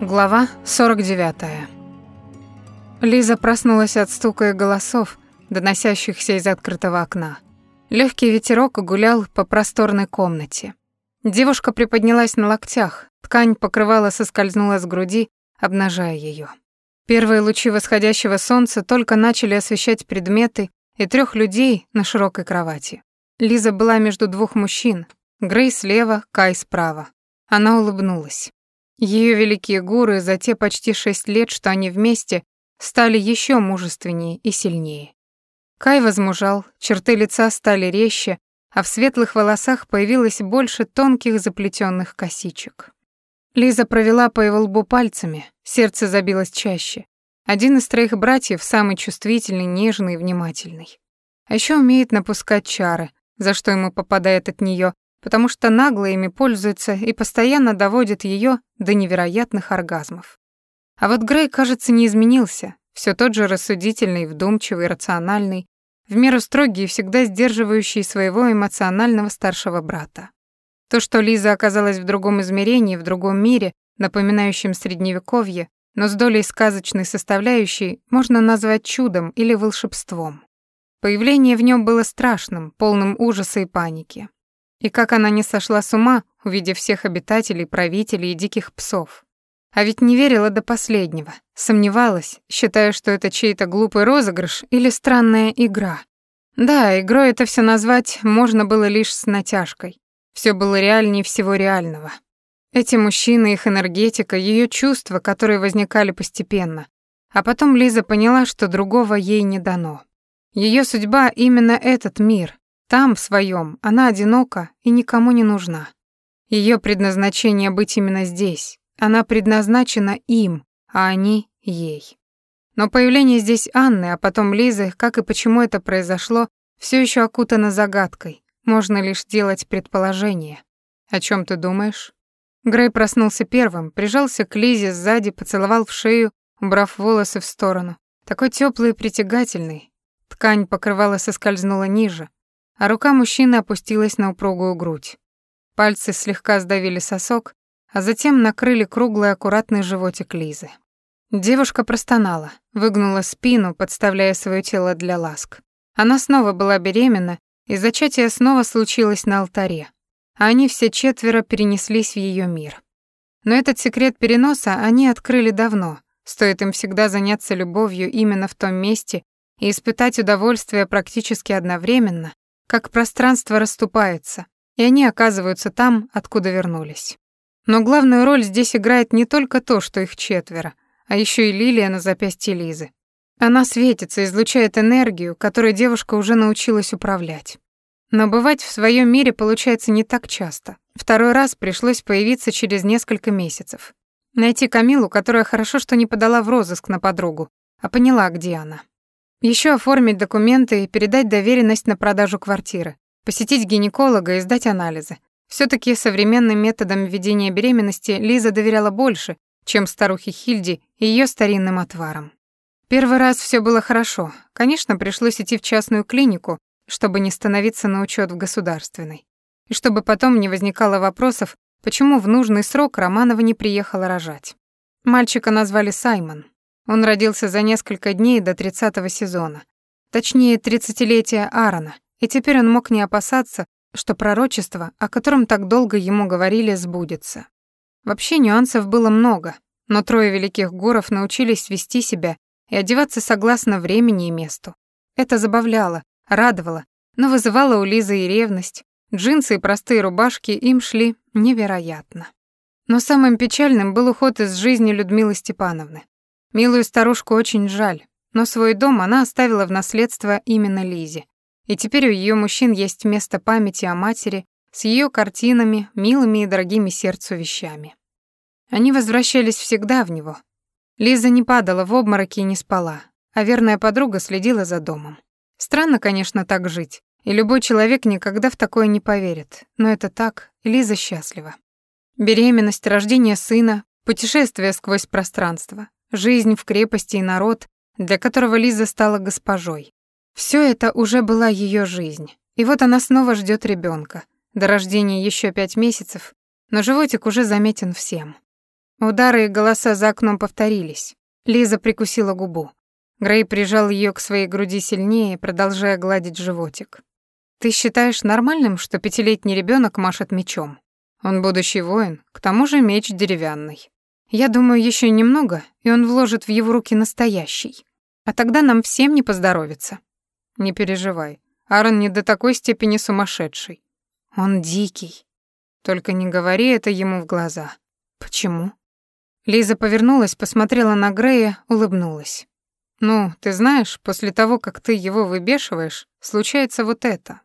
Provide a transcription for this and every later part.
Глава 49. Лиза проснулась от стука и голосов, доносящихся из открытого окна. Легкий ветерок гулял по просторной комнате. Девушка приподнялась на локтях, ткань покрывала соскользнула с груди, обнажая ее. Первые лучи восходящего солнца только начали освещать предметы и трех людей на широкой кровати. Лиза была между двух мужчин, Грей слева, Кай справа. Она улыбнулась. Ее великие гуры за те почти шесть лет, что они вместе, стали еще мужественнее и сильнее. Кай возмужал, черты лица стали резче, а в светлых волосах появилось больше тонких заплетенных косичек. Лиза провела по его лбу пальцами, сердце забилось чаще. Один из троих братьев самый чувствительный, нежный и внимательный. А еще умеет напускать чары, за что ему попадает от нее потому что нагло ими пользуется и постоянно доводит ее до невероятных оргазмов. А вот Грей, кажется, не изменился, все тот же рассудительный, вдумчивый, рациональный, в меру строгий и всегда сдерживающий своего эмоционального старшего брата. То, что Лиза оказалась в другом измерении, в другом мире, напоминающем средневековье, но с долей сказочной составляющей, можно назвать чудом или волшебством. Появление в нем было страшным, полным ужаса и паники. И как она не сошла с ума, увидев всех обитателей, правителей и диких псов. А ведь не верила до последнего, сомневалась, считая, что это чей-то глупый розыгрыш или странная игра. Да, игрой это все назвать можно было лишь с натяжкой. Все было реальнее всего реального. Эти мужчины, их энергетика, ее чувства, которые возникали постепенно. А потом Лиза поняла, что другого ей не дано. Ее судьба именно этот мир, там, в своем, она одинока и никому не нужна. Ее предназначение быть именно здесь. Она предназначена им, а они — ей. Но появление здесь Анны, а потом Лизы, как и почему это произошло, все еще окутано загадкой. Можно лишь делать предположения. О чем ты думаешь? Грей проснулся первым, прижался к Лизе сзади, поцеловал в шею, убрав волосы в сторону. Такой теплый и притягательный. Ткань покрывала соскользнула ниже, а рука мужчины опустилась на упругую грудь. Пальцы слегка сдавили сосок, а затем накрыли круглый аккуратный животик Лизы. Девушка простонала, выгнула спину, подставляя свое тело для ласк. Она снова была беременна, и зачатие снова случилось на алтаре, а они все четверо перенеслись в ее мир. Но этот секрет переноса они открыли давно, стоит им всегда заняться любовью именно в том месте и испытать удовольствие практически одновременно, как пространство расступается, и они оказываются там, откуда вернулись. Но главную роль здесь играет не только то, что их четверо, а еще и лилия на запястье Лизы. Она светится, излучает энергию, которой девушка уже научилась управлять. Но бывать в своем мире получается не так часто. Второй раз пришлось появиться через несколько месяцев. Найти Камилу, которая хорошо что не подала в розыск на подругу, а поняла, где она. Еще оформить документы и передать доверенность на продажу квартиры, посетить гинеколога и сдать анализы. все таки современным методам ведения беременности Лиза доверяла больше, чем старухе Хильде и ее старинным отварам. Первый раз все было хорошо. Конечно, пришлось идти в частную клинику, чтобы не становиться на учет в государственной. И чтобы потом не возникало вопросов, почему в нужный срок Романова не приехала рожать. Мальчика назвали Саймон. Он родился за несколько дней до тридцатого сезона. Точнее, тридцатилетия Аарона, и теперь он мог не опасаться, что пророчество, о котором так долго ему говорили, сбудется. Вообще нюансов было много, но трое великих гуров научились вести себя и одеваться согласно времени и месту. Это забавляло, радовало, но вызывало у Лизы и ревность. Джинсы и простые рубашки им шли невероятно. Но самым печальным был уход из жизни Людмилы Степановны. Милую старушку очень жаль, но свой дом она оставила в наследство именно Лизе. И теперь у ее мужчин есть место памяти о матери с ее картинами, милыми и дорогими сердцу вещами. Они возвращались всегда в него. Лиза не падала в обмороки и не спала, а верная подруга следила за домом. Странно, конечно, так жить, и любой человек никогда в такое не поверит, но это так, Лиза счастлива. Беременность, рождение сына, путешествие сквозь пространство, жизнь в крепости и народ, для которого Лиза стала госпожой. Все это уже была ее жизнь. И вот она снова ждет ребенка. До рождения еще пять месяцев, но животик уже заметен всем. Удары и голоса за окном повторились. Лиза прикусила губу. Грей прижал ее к своей груди сильнее, продолжая гладить животик. «Ты считаешь нормальным, что пятилетний ребенок машет мечом? Он будущий воин, к тому же меч деревянный. Я думаю, еще немного, и он вложит в его руки настоящий. А тогда нам всем не поздоровится». «Не переживай, Аарон не до такой степени сумасшедший. Он дикий. Только не говори это ему в глаза. Почему?» Лиза повернулась, посмотрела на Грея, улыбнулась. «Ну, ты знаешь, после того, как ты его выбешиваешь, случается вот это».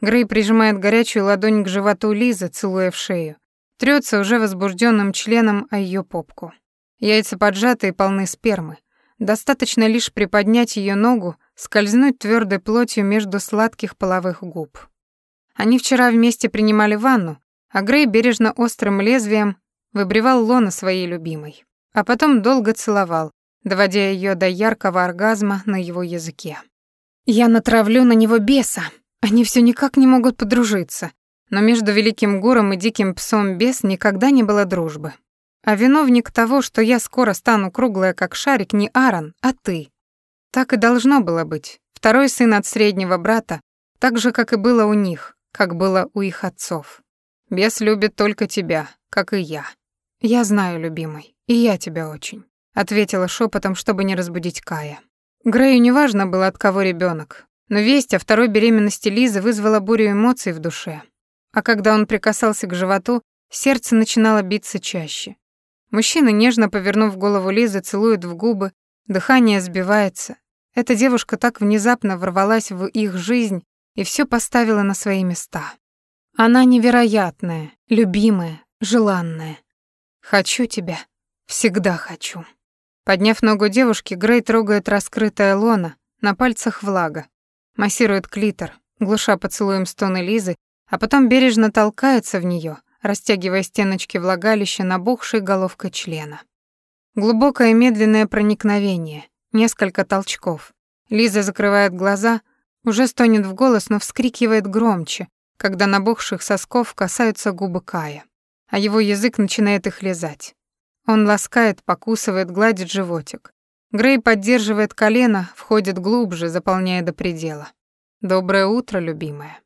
Грей прижимает горячую ладонь к животу Лизы, целуя в шею. Трется уже возбужденным членом о ее попку. Яйца поджаты и полны спермы. Достаточно лишь приподнять ее ногу, скользнуть твердой плотью между сладких половых губ. Они вчера вместе принимали ванну, а Грей бережно острым лезвием выбривал лона своей любимой, а потом долго целовал, доводя ее до яркого оргазма на его языке. «Я натравлю на него беса. Они все никак не могут подружиться. Но между великим гуром и диким псом бес никогда не было дружбы. А виновник того, что я скоро стану круглая как шарик, не Аарон, а ты. Так и должно было быть. Второй сын от среднего брата, так же, как и было у них, как было у их отцов. Бес любит только тебя, как и я. Я знаю, любимый, и я тебя очень ответила шепотом, чтобы не разбудить Кая. Грею неважно было, от кого ребенок, но весть о второй беременности Лизы вызвала бурю эмоций в душе. А когда он прикасался к животу, сердце начинало биться чаще. Мужчина, нежно повернув голову Лизы, целует в губы, дыхание сбивается. Эта девушка так внезапно ворвалась в их жизнь и все поставила на свои места. Она невероятная, любимая, желанная. Хочу тебя, всегда хочу. Подняв ногу девушки, Грей трогает раскрытое лоно, на пальцах влага. Массирует клитор, глуша поцелуем стоны Лизы, а потом бережно толкается в нее, растягивая стеночки влагалища набухшей головкой члена. Глубокое медленное проникновение, несколько толчков. Лиза закрывает глаза, уже стонет в голос, но вскрикивает громче, когда набухших сосков касаются губы Кая, а его язык начинает их лизать. Он ласкает, покусывает, гладит животик. Грей поддерживает колено, входит глубже, заполняя до предела. «Доброе утро, любимая».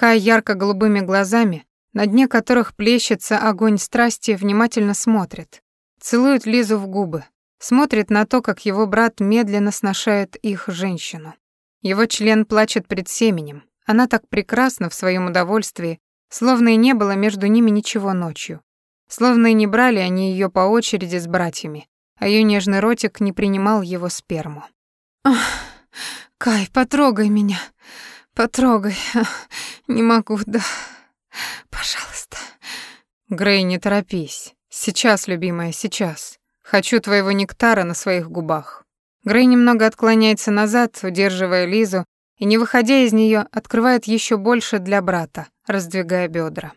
Кай ярко-голубыми глазами, на дне которых плещется огонь страсти, внимательно смотрит. Целует Лизу в губы, смотрит на то, как его брат медленно сношает их женщину. Его член плачет пред семенем. Она так прекрасна в своем удовольствии, словно и не было между ними ничего ночью. Словно и не брали они ее по очереди с братьями, а ее нежный ротик не принимал его сперму. «Ах, Кай, потрогай меня, потрогай. Не могу, да. Пожалуйста». «Грей, не торопись. Сейчас, любимая, сейчас. Хочу твоего нектара на своих губах». Грей немного отклоняется назад, удерживая Лизу, и, не выходя из нее, открывает еще больше для брата, раздвигая бедра.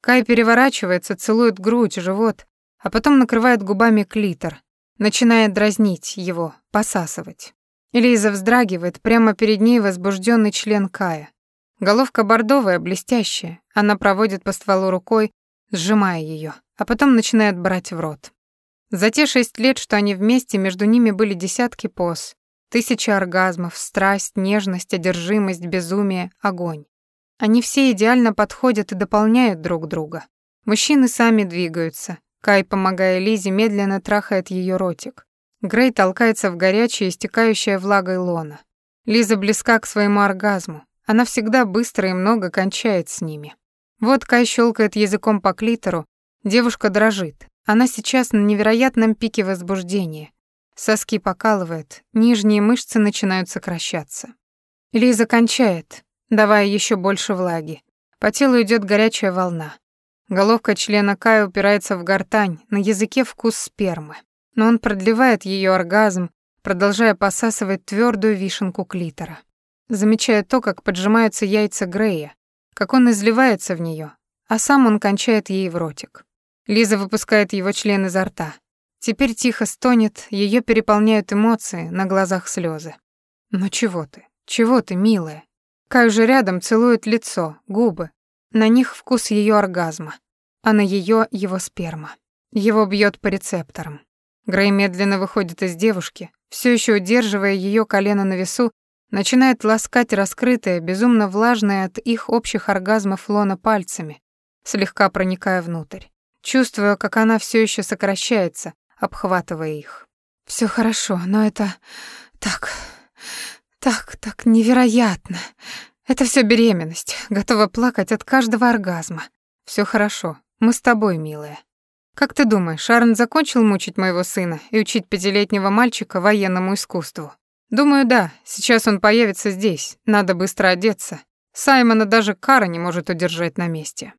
Кай переворачивается, целует грудь, живот, а потом накрывает губами клитор, начинает дразнить его, посасывать. Лиза вздрагивает, прямо перед ней возбужденный член Кая. Головка бордовая, блестящая, она проводит по стволу рукой, сжимая ее, а потом начинает брать в рот. За те шесть лет, что они вместе, между ними были десятки поз, тысячи оргазмов, страсть, нежность, одержимость, безумие, огонь. Они все идеально подходят и дополняют друг друга. Мужчины сами двигаются. Кай, помогая Лизе, медленно трахает ее ротик. Грей толкается в горячее, истекающее влагой лона. Лиза близка к своему оргазму. Она всегда быстро и много кончает с ними. Вот Кай щелкает языком по клитору. Девушка дрожит. Она сейчас на невероятном пике возбуждения. Соски покалывает, нижние мышцы начинают сокращаться. Лиза кончает, давая еще больше влаги. По телу идет горячая волна. Головка члена Кая упирается в гортань, на языке вкус спермы. Но он продлевает ее оргазм, продолжая посасывать твердую вишенку клитора. Замечая то, как поджимаются яйца Грея, как он изливается в нее, а сам он кончает ей в ротик. Лиза выпускает его член изо рта. Теперь тихо стонет, ее переполняют эмоции, на глазах слезы. «Ну чего ты? Чего ты, милая? Кай уже рядом целует лицо, губы. На них вкус ее оргазма, а на ее его сперма. Его бьет по рецепторам. Грей медленно выходит из девушки, все еще удерживая ее колено на весу, начинает ласкать раскрытое, безумно влажное от их общих оргазмов лона пальцами, слегка проникая внутрь. Чувствуя, как она все еще сокращается, обхватывая их. Все хорошо, но это так, так, так невероятно. Это все беременность. Готова плакать от каждого оргазма. Все хорошо. Мы с тобой, милая. Как ты думаешь, Шарн закончил мучить моего сына и учить пятилетнего мальчика военному искусству? Думаю, да. Сейчас он появится здесь. Надо быстро одеться. Саймона даже Кара не может удержать на месте.